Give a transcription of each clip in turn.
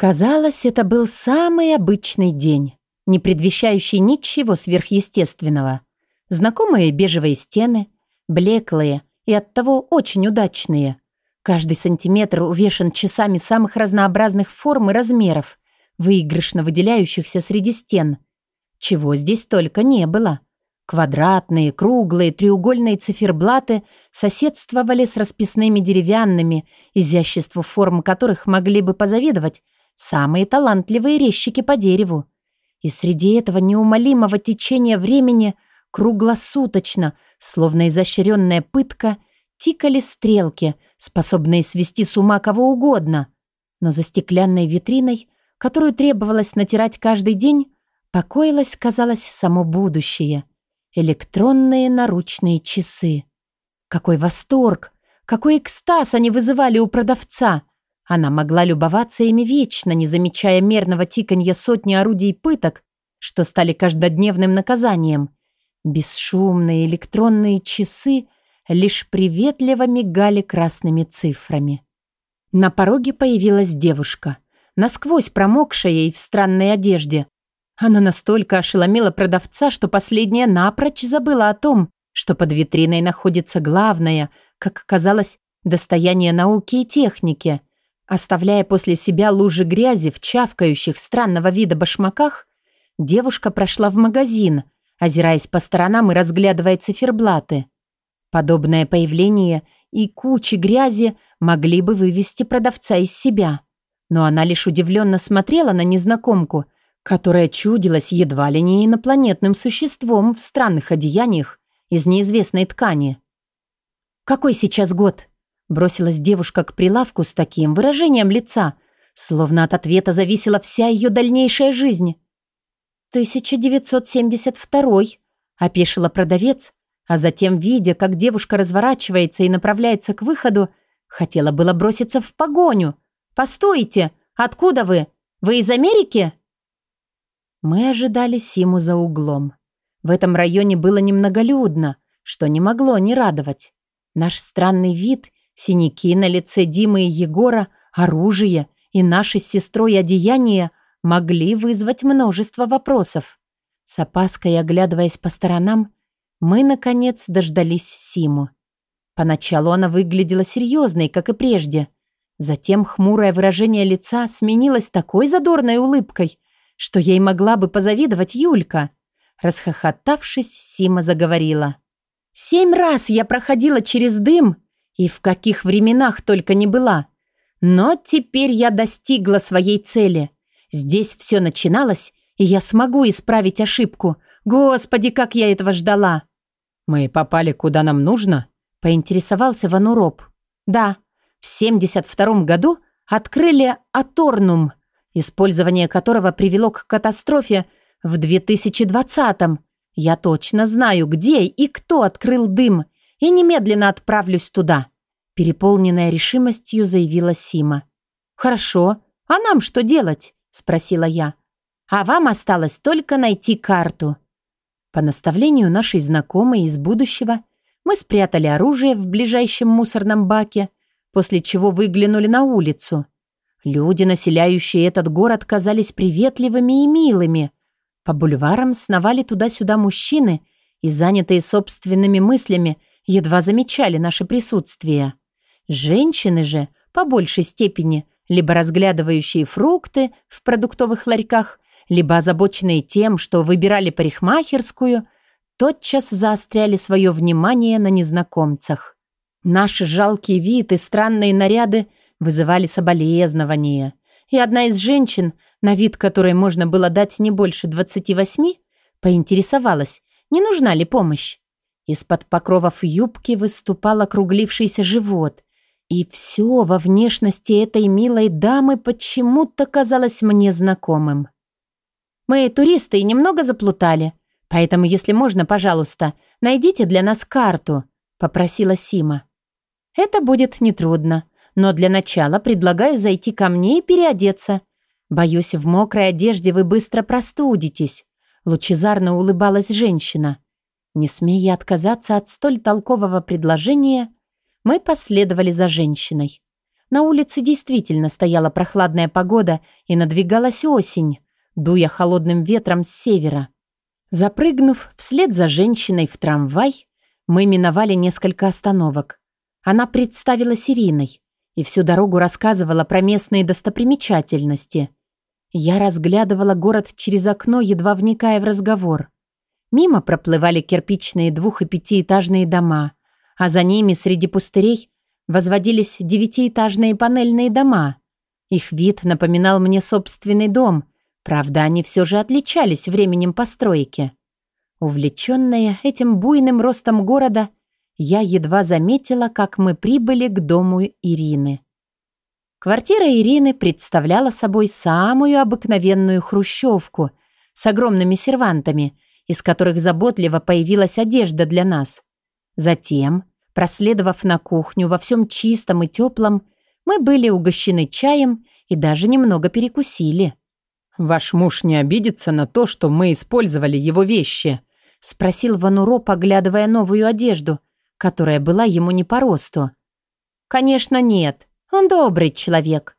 Казалось, это был самый обычный день, не предвещающий ничего сверхъестественного. Знакомые бежевые стены, блеклые и оттого очень удачные. Каждый сантиметр увешан часами самых разнообразных форм и размеров, выигрышно выделяющихся среди стен. Чего здесь только не было. Квадратные, круглые, треугольные циферблаты соседствовали с расписными деревянными, изяществу форм которых могли бы позавидовать самые талантливые резчики по дереву. И среди этого неумолимого течения времени круглосуточно, словно изощренная пытка, тикали стрелки, способные свести с ума кого угодно. Но за стеклянной витриной, которую требовалось натирать каждый день, покоилось, казалось, само будущее. Электронные наручные часы. Какой восторг! Какой экстаз они вызывали у продавца! Она могла любоваться ими вечно, не замечая мерного тиканья сотни орудий пыток, что стали каждодневным наказанием. Бесшумные электронные часы лишь приветливо мигали красными цифрами. На пороге появилась девушка, насквозь промокшая и в странной одежде. Она настолько ошеломила продавца, что последняя напрочь забыла о том, что под витриной находится главное, как казалось, достояние науки и техники – Оставляя после себя лужи грязи в чавкающих странного вида башмаках, девушка прошла в магазин, озираясь по сторонам и разглядывая циферблаты. Подобное появление и кучи грязи могли бы вывести продавца из себя. Но она лишь удивленно смотрела на незнакомку, которая чудилась едва ли не инопланетным существом в странных одеяниях из неизвестной ткани. «Какой сейчас год?» Бросилась девушка к прилавку с таким выражением лица, словно от ответа зависела вся ее дальнейшая жизнь. «1972-й», — опешила продавец, а затем, видя, как девушка разворачивается и направляется к выходу, хотела было броситься в погоню. «Постойте! Откуда вы? Вы из Америки?» Мы ожидали Симу за углом. В этом районе было немноголюдно, что не могло не радовать. Наш странный вид Синяки на лице Димы и Егора, оружие и наши с сестрой одеяния могли вызвать множество вопросов. С опаской оглядываясь по сторонам, мы, наконец, дождались Симу. Поначалу она выглядела серьезной, как и прежде. Затем хмурое выражение лица сменилось такой задорной улыбкой, что ей могла бы позавидовать Юлька. Расхохотавшись, Сима заговорила. «Семь раз я проходила через дым и в каких временах только не была. Но теперь я достигла своей цели. Здесь все начиналось, и я смогу исправить ошибку. Господи, как я этого ждала!» «Мы попали куда нам нужно?» — поинтересовался Вануроп. «Да, в 72 году открыли Аторнум, использование которого привело к катастрофе в 2020-м. Я точно знаю, где и кто открыл дым, и немедленно отправлюсь туда. Переполненная решимостью заявила Сима. «Хорошо. А нам что делать?» – спросила я. «А вам осталось только найти карту». По наставлению нашей знакомой из будущего мы спрятали оружие в ближайшем мусорном баке, после чего выглянули на улицу. Люди, населяющие этот город, казались приветливыми и милыми. По бульварам сновали туда-сюда мужчины и, занятые собственными мыслями, едва замечали наше присутствие. Женщины же, по большей степени, либо разглядывающие фрукты в продуктовых ларьках, либо озабоченные тем, что выбирали парикмахерскую, тотчас заостряли свое внимание на незнакомцах. Наш жалкий вид и странные наряды вызывали соболезнования. И одна из женщин, на вид которой можно было дать не больше 28, поинтересовалась, не нужна ли помощь. Из-под покровов юбки выступал округлившийся живот, и все во внешности этой милой дамы почему-то казалось мне знакомым. Мы, туристы, немного заплутали, поэтому, если можно, пожалуйста, найдите для нас карту, попросила Сима. Это будет нетрудно, но для начала предлагаю зайти ко мне и переодеться. Боюсь, в мокрой одежде вы быстро простудитесь. Лучезарно улыбалась женщина. Не смея отказаться от столь толкового предложения, мы последовали за женщиной. На улице действительно стояла прохладная погода и надвигалась осень, дуя холодным ветром с севера. Запрыгнув вслед за женщиной в трамвай, мы миновали несколько остановок. Она представилась Ириной и всю дорогу рассказывала про местные достопримечательности. Я разглядывала город через окно, едва вникая в разговор. Мимо проплывали кирпичные двух- и пятиэтажные дома, а за ними среди пустырей возводились девятиэтажные панельные дома. Их вид напоминал мне собственный дом, правда, они все же отличались временем постройки. Увлеченная этим буйным ростом города, я едва заметила, как мы прибыли к дому Ирины. Квартира Ирины представляла собой самую обыкновенную хрущевку с огромными сервантами, из которых заботливо появилась одежда для нас. Затем, проследовав на кухню во всем чистом и теплом, мы были угощены чаем и даже немного перекусили. «Ваш муж не обидится на то, что мы использовали его вещи?» — спросил Вануро, поглядывая новую одежду, которая была ему не по росту. «Конечно, нет. Он добрый человек.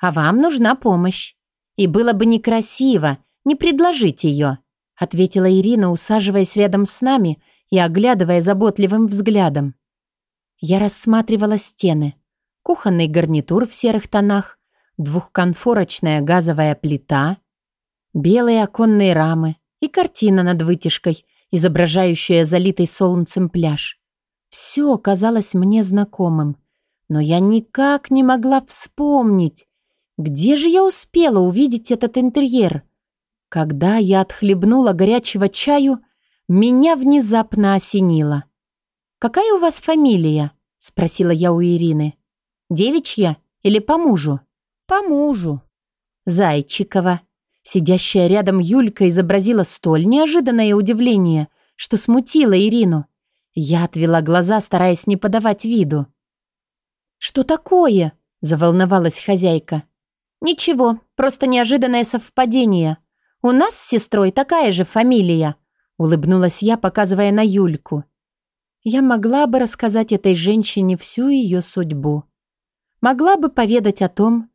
А вам нужна помощь. И было бы некрасиво не предложить ее», — ответила Ирина, усаживаясь рядом с нами и оглядывая заботливым взглядом. Я рассматривала стены. Кухонный гарнитур в серых тонах, двухконфорочная газовая плита, белые оконные рамы и картина над вытяжкой, изображающая залитый солнцем пляж. Все казалось мне знакомым, но я никак не могла вспомнить, где же я успела увидеть этот интерьер. Когда я отхлебнула горячего чаю, меня внезапно осенило. «Какая у вас фамилия?» — спросила я у Ирины. «Девичья или по мужу?» «По мужу». «Зайчикова», Сидящая рядом Юлька изобразила столь неожиданное удивление, что смутила Ирину. Я отвела глаза, стараясь не подавать виду. «Что такое?» – заволновалась хозяйка. «Ничего, просто неожиданное совпадение. У нас с сестрой такая же фамилия», – улыбнулась я, показывая на Юльку. Я могла бы рассказать этой женщине всю ее судьбу. Могла бы поведать о том,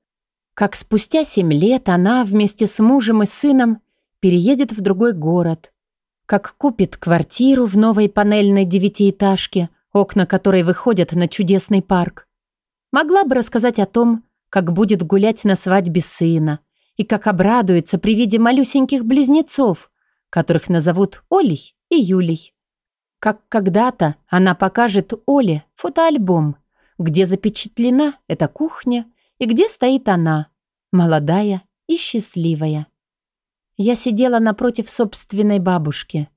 как спустя семь лет она вместе с мужем и сыном переедет в другой город, как купит квартиру в новой панельной девятиэтажке, окна которой выходят на чудесный парк. Могла бы рассказать о том, как будет гулять на свадьбе сына и как обрадуется при виде малюсеньких близнецов, которых назовут Олей и Юлей. Как когда-то она покажет Оле фотоальбом, где запечатлена эта кухня и где стоит она, молодая и счастливая. Я сидела напротив собственной бабушки,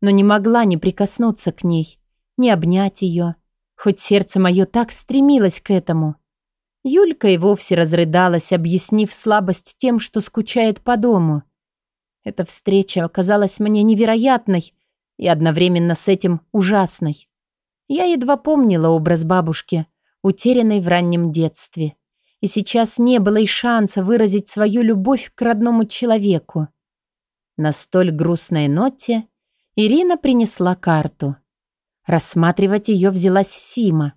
но не могла не прикоснуться к ней, не обнять ее, хоть сердце мое так стремилось к этому. Юлька и вовсе разрыдалась, объяснив слабость тем, что скучает по дому. Эта встреча оказалась мне невероятной и одновременно с этим ужасной. Я едва помнила образ бабушки, утерянной в раннем детстве и сейчас не было и шанса выразить свою любовь к родному человеку. На столь грустной ноте Ирина принесла карту. Рассматривать ее взялась Сима.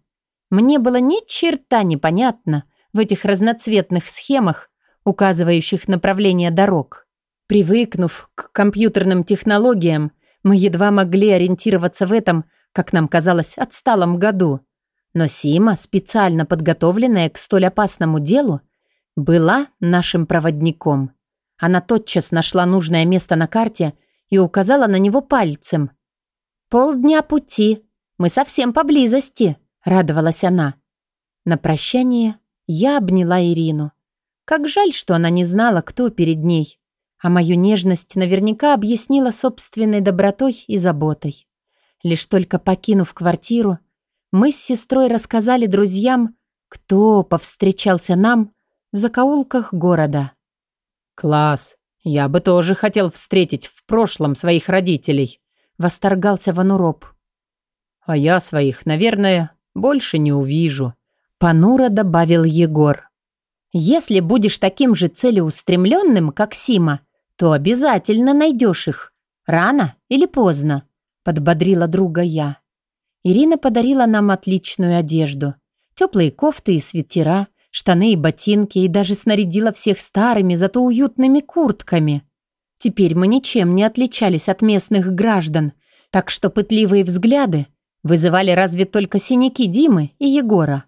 Мне было ни черта непонятно в этих разноцветных схемах, указывающих направление дорог. Привыкнув к компьютерным технологиям, мы едва могли ориентироваться в этом, как нам казалось, отсталом году. Но Сима, специально подготовленная к столь опасному делу, была нашим проводником. Она тотчас нашла нужное место на карте и указала на него пальцем. «Полдня пути. Мы совсем поблизости», — радовалась она. На прощание я обняла Ирину. Как жаль, что она не знала, кто перед ней. А мою нежность наверняка объяснила собственной добротой и заботой. Лишь только покинув квартиру, мы с сестрой рассказали друзьям, кто повстречался нам в закоулках города. «Класс! Я бы тоже хотел встретить в прошлом своих родителей», — восторгался Вануроп. «А я своих, наверное, больше не увижу», — понуро добавил Егор. «Если будешь таким же целеустремленным, как Сима, то обязательно найдешь их. Рано или поздно», — подбодрила друга я. Ирина подарила нам отличную одежду. Теплые кофты и свитера штаны и ботинки и даже снарядила всех старыми, зато уютными куртками. Теперь мы ничем не отличались от местных граждан, так что пытливые взгляды вызывали разве только синяки Димы и Егора.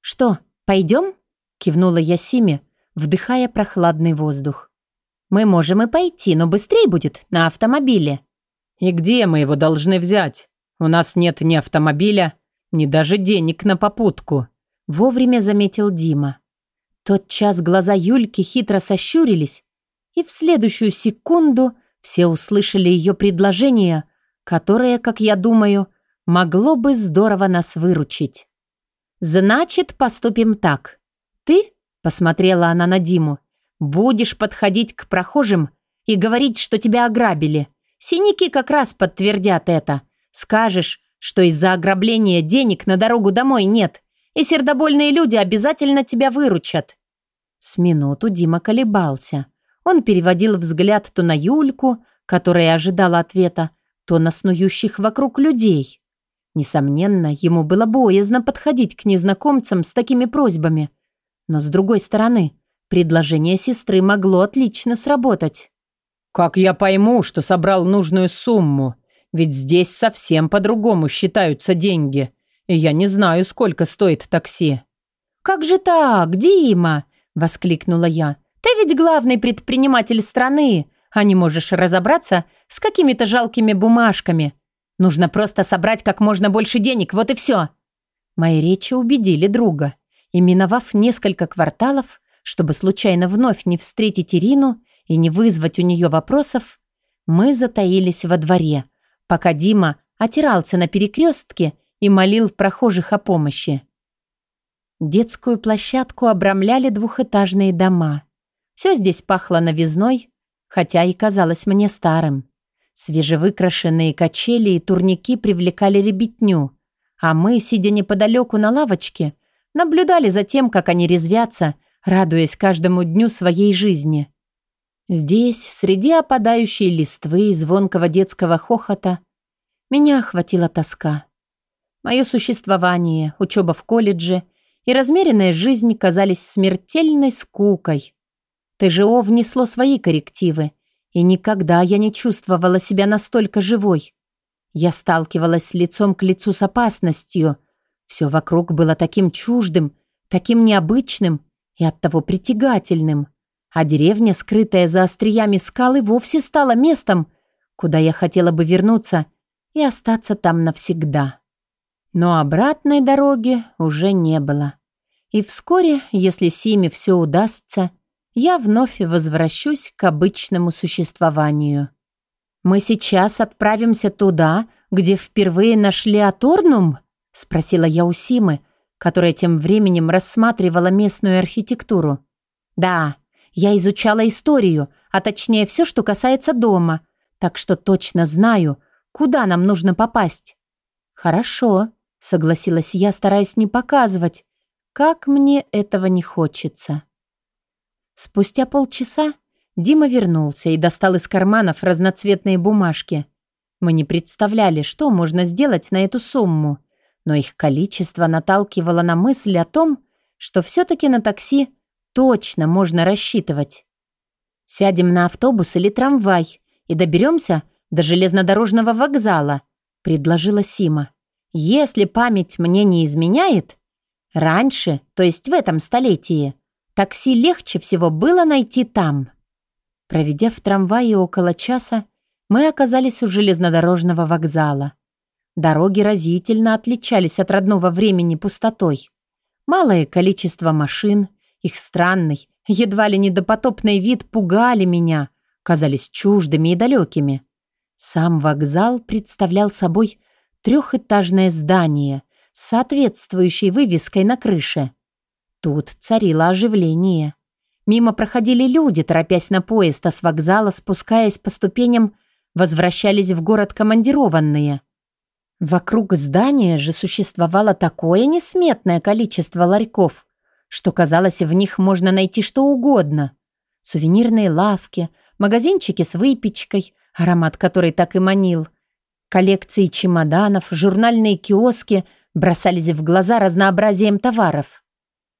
«Что, пойдем?» – кивнула я Симе, вдыхая прохладный воздух. «Мы можем и пойти, но быстрее будет на автомобиле». «И где мы его должны взять? У нас нет ни автомобиля, ни даже денег на попутку», – вовремя заметил Дима. Тот час глаза Юльки хитро сощурились, и в следующую секунду все услышали ее предложение, которое, как я думаю, могло бы здорово нас выручить. «Значит, поступим так. Ты, — посмотрела она на Диму, — будешь подходить к прохожим и говорить, что тебя ограбили. Синяки как раз подтвердят это. Скажешь, что из-за ограбления денег на дорогу домой нет, и сердобольные люди обязательно тебя выручат». С минуту Дима колебался. Он переводил взгляд то на Юльку, которая ожидала ответа, то на снующих вокруг людей. Несомненно, ему было боязно подходить к незнакомцам с такими просьбами. Но с другой стороны, предложение сестры могло отлично сработать. «Как я пойму, что собрал нужную сумму? Ведь здесь совсем по-другому считаются деньги, и я не знаю, сколько стоит такси». «Как же так, Дима?» – воскликнула я. «Ты ведь главный предприниматель страны, а не можешь разобраться с какими-то жалкими бумажками. Нужно просто собрать как можно больше денег, вот и все». Мои речи убедили друга. И миновав несколько кварталов, чтобы случайно вновь не встретить Ирину и не вызвать у нее вопросов, мы затаились во дворе, пока Дима отирался на перекрестке и молил прохожих о помощи. Детскую площадку обрамляли двухэтажные дома. Все здесь пахло новизной, хотя и казалось мне старым. Свежевыкрашенные качели и турники привлекали ребятню, а мы, сидя неподалеку на лавочке, наблюдали за тем, как они резвятся, радуясь каждому дню своей жизни. Здесь, среди опадающей листвы и звонкого детского хохота, меня охватила тоска. Мое существование, учеба в колледже и размеренная жизнь казались смертельной скукой. ТЖО внесло свои коррективы, и никогда я не чувствовала себя настолько живой. Я сталкивалась лицом к лицу с опасностью. Все вокруг было таким чуждым, таким необычным и оттого притягательным. А деревня, скрытая за остриями скалы, вовсе стала местом, куда я хотела бы вернуться и остаться там навсегда. Но обратной дороги уже не было. И вскоре, если Симе все удастся, я вновь возвращусь к обычному существованию. «Мы сейчас отправимся туда, где впервые нашли Аторнум?» — спросила я у Симы, которая тем временем рассматривала местную архитектуру. «Да, я изучала историю, а точнее все, что касается дома, так что точно знаю, куда нам нужно попасть». «Хорошо», — согласилась я, стараясь не показывать, как мне этого не хочется. Спустя полчаса Дима вернулся и достал из карманов разноцветные бумажки. Мы не представляли, что можно сделать на эту сумму, но их количество наталкивало на мысль о том, что все-таки на такси точно можно рассчитывать. «Сядем на автобус или трамвай и доберемся до железнодорожного вокзала», предложила Сима. «Если память мне не изменяет, раньше, то есть в этом столетии, Такси легче всего было найти там. Проведя в трамвае около часа, мы оказались у железнодорожного вокзала. Дороги разительно отличались от родного времени пустотой. Малое количество машин, их странный, едва ли не допотопный вид пугали меня, казались чуждыми и далекими. Сам вокзал представлял собой трехэтажное здание с соответствующей вывеской на крыше. Тут царило оживление. Мимо проходили люди, торопясь на поезд, а с вокзала, спускаясь по ступеням, возвращались в город командированные. Вокруг здания же существовало такое несметное количество ларьков, что, казалось, в них можно найти что угодно. Сувенирные лавки, магазинчики с выпечкой, аромат которой так и манил, коллекции чемоданов, журнальные киоски бросались в глаза разнообразием товаров.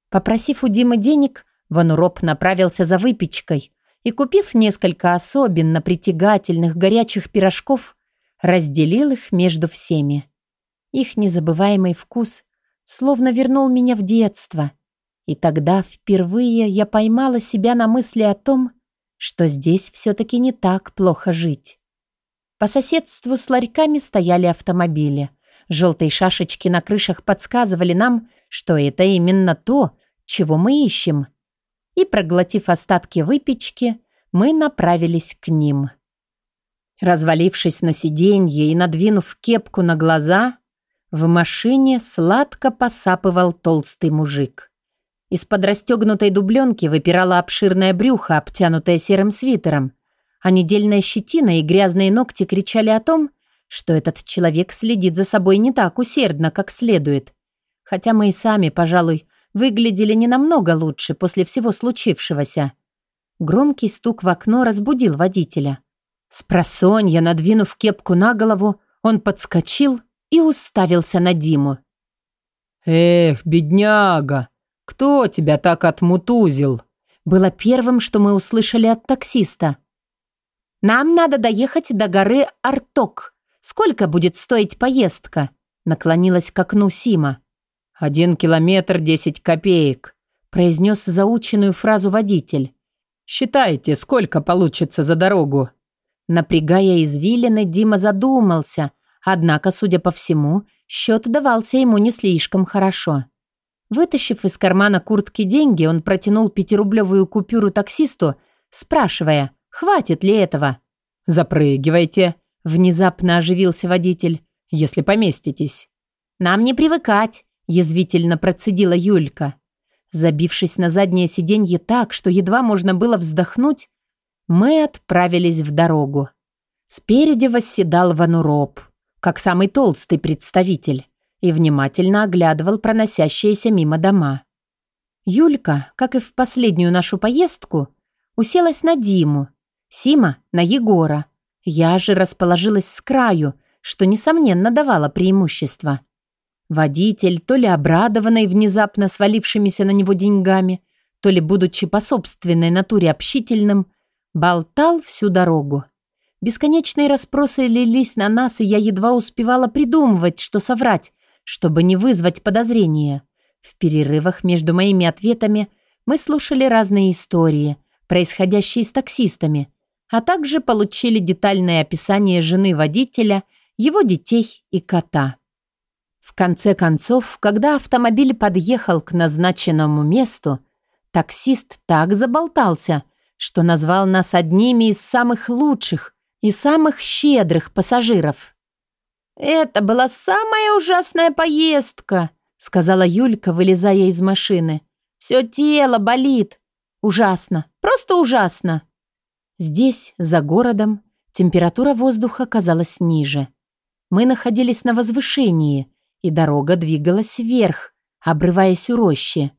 Попросив у Димы денег, Вануроп направился за выпечкой и, купив несколько особенно притягательных горячих пирожков, разделил их между всеми. Их незабываемый вкус словно вернул меня в детство. И тогда впервые я поймала себя на мысли о том, что здесь все-таки не так плохо жить. По соседству с ларьками стояли автомобили. Желтые шашечки на крышах подсказывали нам, что это именно то, чего мы ищем. И, проглотив остатки выпечки, мы направились к ним. Развалившись на сиденье и надвинув кепку на глаза, в машине сладко посапывал толстый мужик. Из-под расстегнутой дубленки выпирало обширное брюхо, обтянутое серым свитером, а недельная щетина и грязные ногти кричали о том, что этот человек следит за собой не так усердно, как следует. Хотя мы и сами, пожалуй, выглядели не намного лучше после всего случившегося. Громкий стук в окно разбудил водителя. С просонья, надвинув кепку на голову, он подскочил и уставился на Диму. «Эх, бедняга, кто тебя так отмутузил?» Было первым, что мы услышали от таксиста. «Нам надо доехать до горы Арток. Сколько будет стоить поездка?» Наклонилась к окну Сима. «Один километр десять копеек», произнес заученную фразу водитель. «Считайте, сколько получится за дорогу?» Напрягая извилины, Дима задумался, однако, судя по всему, счет давался ему не слишком хорошо. Вытащив из кармана куртки деньги, он протянул пятирублевую купюру таксисту, спрашивая, хватит ли этого. «Запрыгивайте», – внезапно оживился водитель, – «если поместитесь». «Нам не привыкать», – язвительно процедила Юлька. Забившись на заднее сиденье так, что едва можно было вздохнуть, мы отправились в дорогу. Спереди восседал Вануроп, как самый толстый представитель, и внимательно оглядывал проносящиеся мимо дома. Юлька, как и в последнюю нашу поездку, уселась на Диму, Сима – на Егора. Я же расположилась с краю, что, несомненно, давало преимущество. Водитель, то ли обрадованный внезапно свалившимися на него деньгами, то ли, будучи по собственной натуре общительным, болтал всю дорогу. Бесконечные расспросы лились на нас, и я едва успевала придумывать, что соврать, чтобы не вызвать подозрения. В перерывах между моими ответами мы слушали разные истории, происходящие с таксистами, а также получили детальное описание жены водителя, его детей и кота. В конце концов, когда автомобиль подъехал к назначенному месту, таксист так заболтался, что назвал нас одними из самых лучших и самых щедрых пассажиров. «Это была самая ужасная поездка», — сказала Юлька, вылезая из машины. «Все тело болит. Ужасно, просто ужасно». Здесь, за городом, температура воздуха казалась ниже. Мы находились на возвышении, и дорога двигалась вверх, обрываясь у рощи.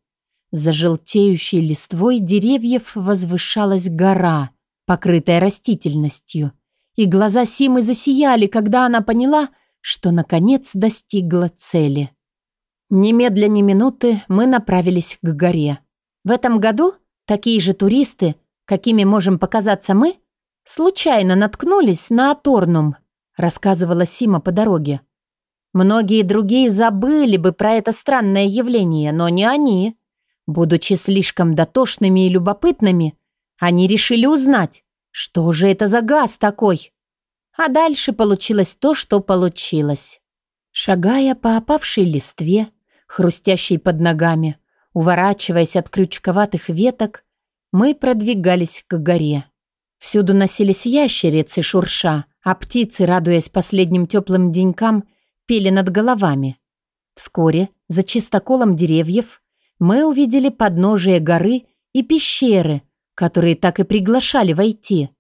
За желтеющей листвой деревьев возвышалась гора, покрытая растительностью. И глаза Симы засияли, когда она поняла, что, наконец, достигла цели. Немедля ни минуты мы направились к горе. В этом году такие же туристы, какими можем показаться мы, случайно наткнулись на Аторнум, рассказывала Сима по дороге. Многие другие забыли бы про это странное явление, но не они. Будучи слишком дотошными и любопытными, они решили узнать, что же это за газ такой. А дальше получилось то, что получилось. Шагая по опавшей листве, хрустящей под ногами, уворачиваясь от крючковатых веток, мы продвигались к горе. Всюду носились ящерицы шурша, а птицы, радуясь последним теплым денькам, пели над головами. Вскоре, за чистоколом деревьев, мы увидели подножие горы и пещеры, которые так и приглашали войти.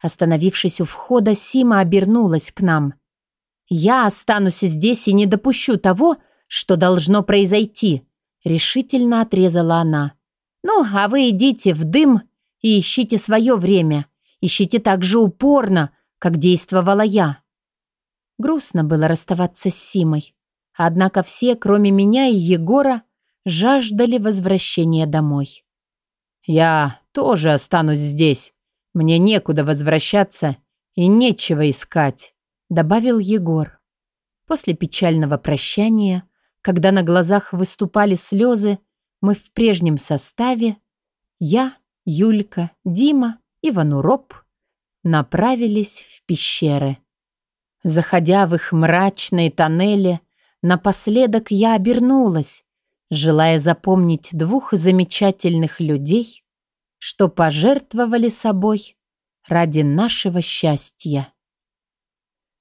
Остановившись у входа, Сима обернулась к нам. «Я останусь здесь и не допущу того, что должно произойти», — решительно отрезала она. «Ну, а вы идите в дым и ищите свое время. Ищите так же упорно, как действовала я». Грустно было расставаться с Симой. Однако все, кроме меня и Егора, жаждали возвращения домой. «Я тоже останусь здесь. Мне некуда возвращаться и нечего искать», — добавил Егор. После печального прощания, когда на глазах выступали слезы, мы в прежнем составе, я, Юлька, Дима и Вануроп, направились в пещеры. Заходя в их мрачные тоннели, напоследок я обернулась, желая запомнить двух замечательных людей, что пожертвовали собой ради нашего счастья.